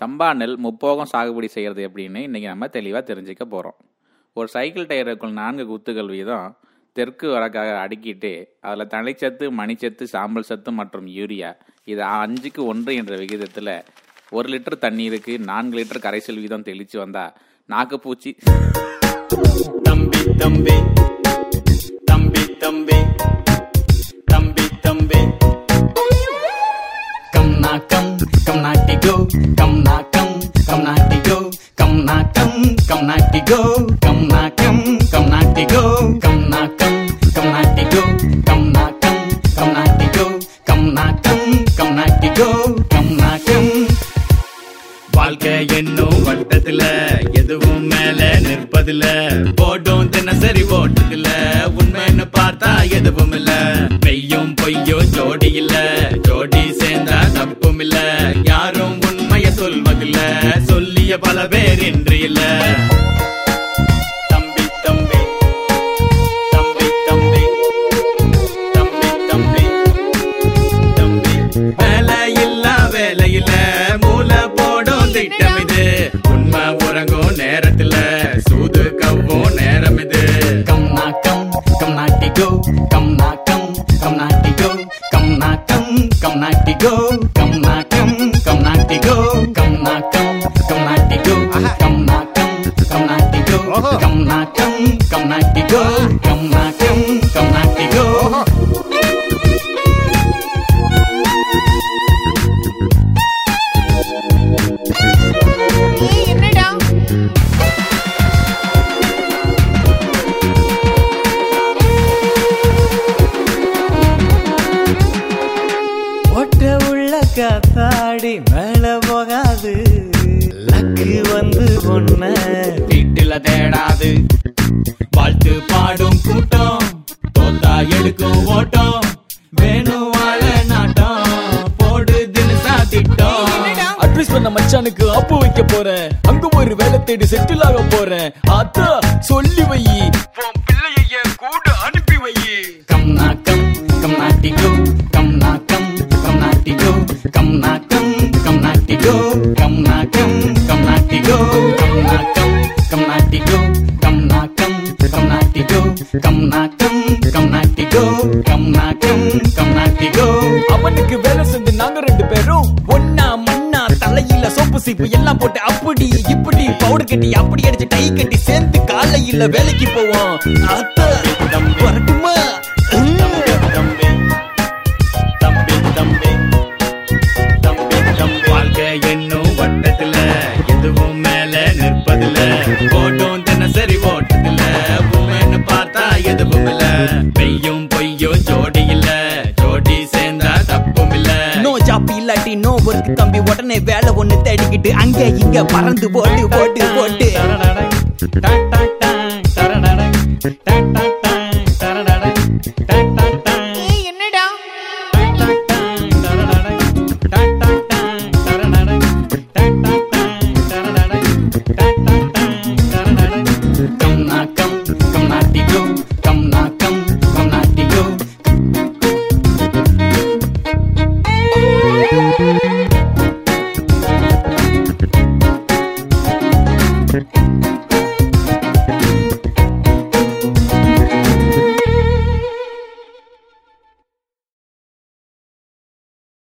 சம்பா நெல் முப்போகம் சாகுபடி செய்கிறது எப்படின்னு இன்றைக்கி நம்ம தெளிவாக தெரிஞ்சுக்க போகிறோம் ஒரு சைக்கிள் டயருக்குள் நான்கு குத்துகள் வீதம் தெற்கு வடக்காக அடுக்கிட்டு அதில் தழைச்சத்து மணிச்சத்து சாம்பல் சத்து மற்றும் யூரியா. இது அஞ்சுக்கு ஒன்று என்ற விகிதத்தில் ஒரு லிட்டர் தண்ணீருக்கு நான்கு லிட்டர் கரைசல் வீதம் தெளித்து வந்தால் நாக்குப்பூச்சி. தம்பி தம்பி. come now, come, come now, to go, come now, come, come now, to go, come now, come, come now, to go, come now, come, come now, to go, come now, come, come now, to go, come now, come, come now, to go, come now, come. வாழ்க்கை என்னும் வட்டத்துல எதுவும் மேல நிற்பதுல போடும் தினசரி ஓட்டத்துல உண்மைன்னு பார்த்தா எதுவும் இல்ல பெய்யும் பொய்யும் ஜோடி இல்லை பேரின்றில்ல காத்தாடி மேல போகாது. லக்கு வந்து பொண்ண வீட்டுல தேடாது. வாழ்த்து எதுக்கும் ஓட்டம் வேணும் வாழ நாட்டம். போடுதுன்னு சாத்திட்டோம். அட்வைஸ் பண்ண மச்சானுக்கு அப்பு வைக்க போறேன். அங்க ஒரு வேலை தேடி செட்டில் ஆக போறேன். அத்தா சொல்லி வை. பிள்ளைய கூட அனுப்பி வை. கம் நாக்கம் கம் நாட்டிக்கோ கம் நாக்கம் கம் நாட்டிக்கோ கம் நாக்கம் கம் நாட்டிக்கோ கம் நாக்கம் கம் நாட்டிக்கோ கம் நாக்கம் கம் நாட்டிக்கோ கம் நாக்கம் கம் நாட்டிக்கோ கம் நாக்கம் கம் கம் அவனுக்கு வேலை செஞ்சு நாங்க ரெண்டு பேரும் ஒன்னா மண்ணா தலையில சோப்பு சீப்பு எல்லாம் போட்டு அப்படி இப்படி பவுடர் கட்டி அப்படி அடிச்சு டை கட்டி சேர்ந்து காலையில வேலைக்கு போவோம். அத்தா வரட்டுமா? தம்பி தம்பி தம்பி. ஜாப் நோ ஒர்க் தம்பி உடனே வேலை ஒண்ணு தேடிக்கிட்டு அங்க இங்க பறந்து போட்டு போட்டு போட்டு